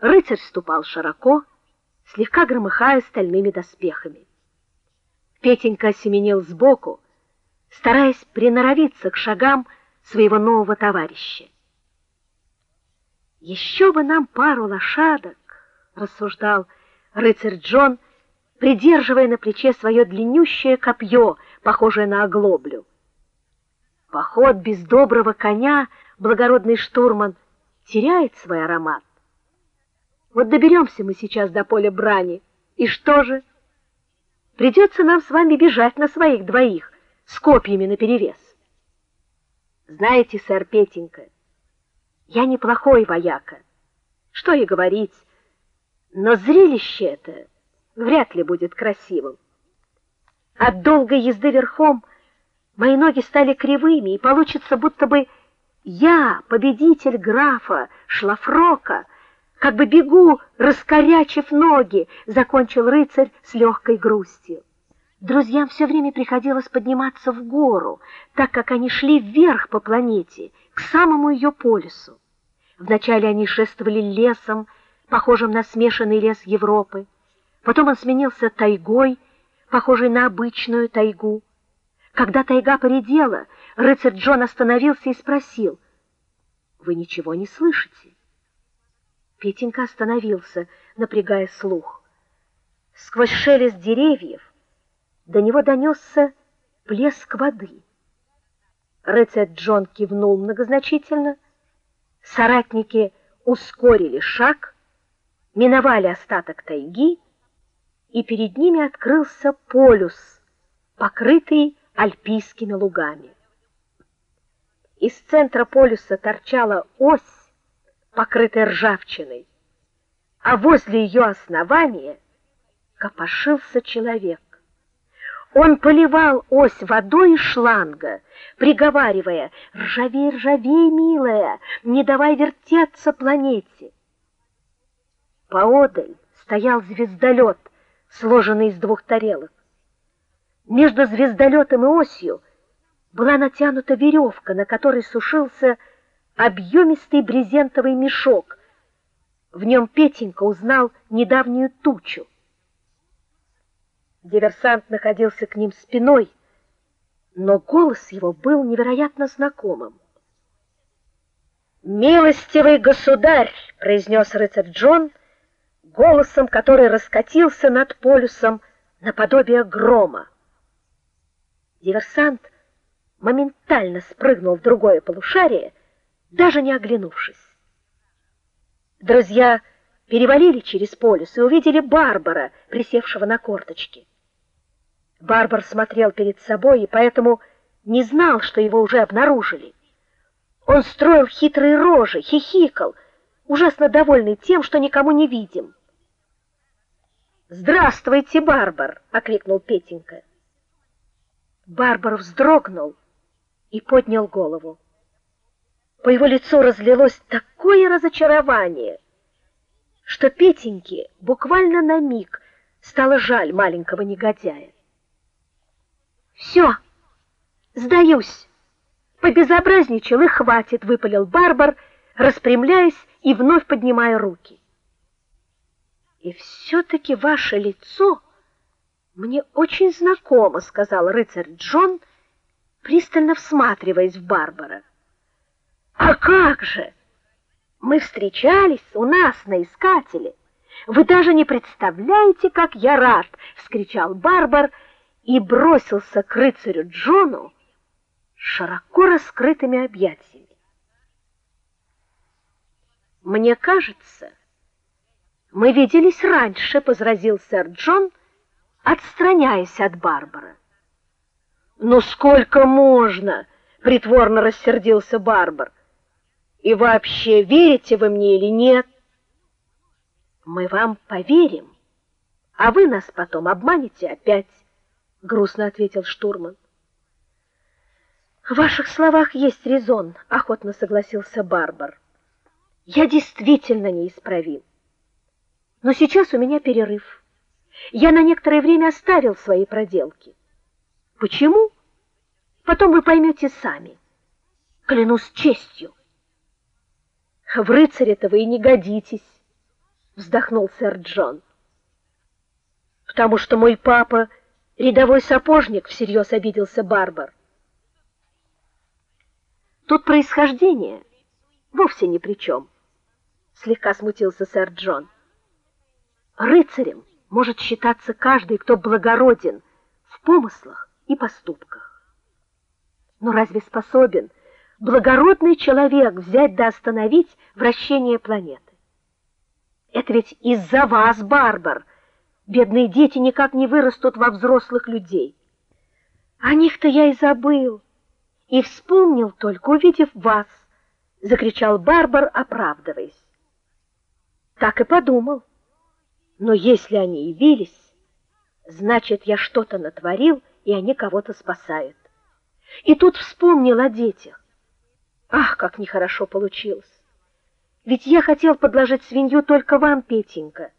Рыцарь ступал широко, слегка громыхая стальными доспехами. Петенька семенил сбоку, стараясь приноровиться к шагам своего нового товарища. Еще бы нам пару лошадок, рассуждал рыцарь Джон, придерживая на плече свое длиннющее копье, похожее на оглоблю. Поход без доброго коня, благородный штурман, теряет свой аромат. Вот доберемся мы сейчас до поля брани, и что же? Придется нам с вами бежать на своих двоих с копьями наперевес. Знаете, сэр Петенька, я неплохой вояка. Что и говорить, но зрелище это вряд ли будет красивым. От долгой езды верхом мои ноги стали кривыми, и получится будто бы я, победитель графа Шлафрока, как бы бегу, раскорячив ноги, закончил рыцарь с легкой грустью. Друзьям все время приходилось подниматься в гору, так как они шли вверх по планете, к самому ее полюсу. Вначале они шествовали лесом, похожим на смешанный лес Европы. Потом он сменился тайгой, похожей на обычную тайгу. Когда тайга поредела, рыцарь Джон остановился и спросил: "Вы ничего не слышите?" Петенька остановился, напрягая слух. Сквозь шелест деревьев до него донесся плеск воды. Рыцарь Джон кивнул многозначительно. Соратники ускорили шаг, миновали остаток тайги, и перед ними открылся полюс, покрытый альпийскими лугами. Из центра полюса торчала ось покрытая ржавчиной, а возле ее основания копошился человек. Он поливал ось водой из шланга, приговаривая: "Ржавей, ржавей, милая, не давай вертеться планете". Поодаль стоял звездолет, сложенный из двух тарелок. Между звездолетом и осью была натянута веревка, на которой сушился объемистый брезентовый мешок. В нем Петенька узнал недавнюю тучу. Диверсант находился к ним спиной, но голос его был невероятно знакомым. "Милостивый государь", произнес рыцарь Джон, голосом, который раскатился над полюсом наподобие грома. Диверсант моментально спрыгнул в другое полушарие даже не оглянувшись. Друзья перевалили через полюс и увидели Барбара, присевшего на корточки. Барбар смотрел перед собой и поэтому не знал, что его уже обнаружили. Он строил хитрые рожи, хихикал, ужасно довольный тем, что никому не видим. "Здравствуйте, Барбар", окликнул Петенька. Барбар вздрогнул и поднял голову. По его лицу разлилось такое разочарование, что Петеньке буквально на миг стало жаль маленького негодяя. «Все, сдаюсь. Побезобразничал и хватит, выпалил Барбар, распрямляясь и вновь поднимая руки. И все таки ваше лицо мне очень знакомо, сказал рыцарь Джон, пристально всматриваясь в Барбара. А как же? Мы встречались у нас на искателе. Вы даже не представляете, как я рад, вскричал Барбар и бросился к рыцарю Джону широко раскрытыми объятиями. Мне кажется, мы виделись раньше, возразил сэр Джон, отстраняясь от Барбара. Ну сколько можно? притворно рассердился Барбар. И вообще, верите вы мне или нет? Мы вам поверим, а вы нас потом обманете опять, грустно ответил штурман. В ваших словах есть резон, охотно согласился Барбар. Я действительно неисправим. Но сейчас у меня перерыв. Я на некоторое время оставил свои проделки. Почему? Потом вы поймете сами. Клянусь честью. В рыцаре-то вы и не годитесь. вздохнул сэр Джон. Потому что мой папа рядовой сапожник, всерьез обиделся Барбар. Тут происхождение вовсе ни при чем. Слегка смутился сэр Джон. Рыцарем может считаться каждый, кто благороден в помыслах и поступках. Но разве способен благородный человек взять да остановить вращение планеты? Это ведь из-за вас, Барбар, бедные дети никак не вырастут во взрослых людей. О них-то я и забыл и вспомнил только увидев вас, закричал Барбар, оправдываясь. Так и подумал. Но если они явились, значит, я что-то натворил, и они кого-то спасают. И тут вспомнил о детях. Ах, как нехорошо получилось. Ведь я хотел подложить свинью только вам, Петенька.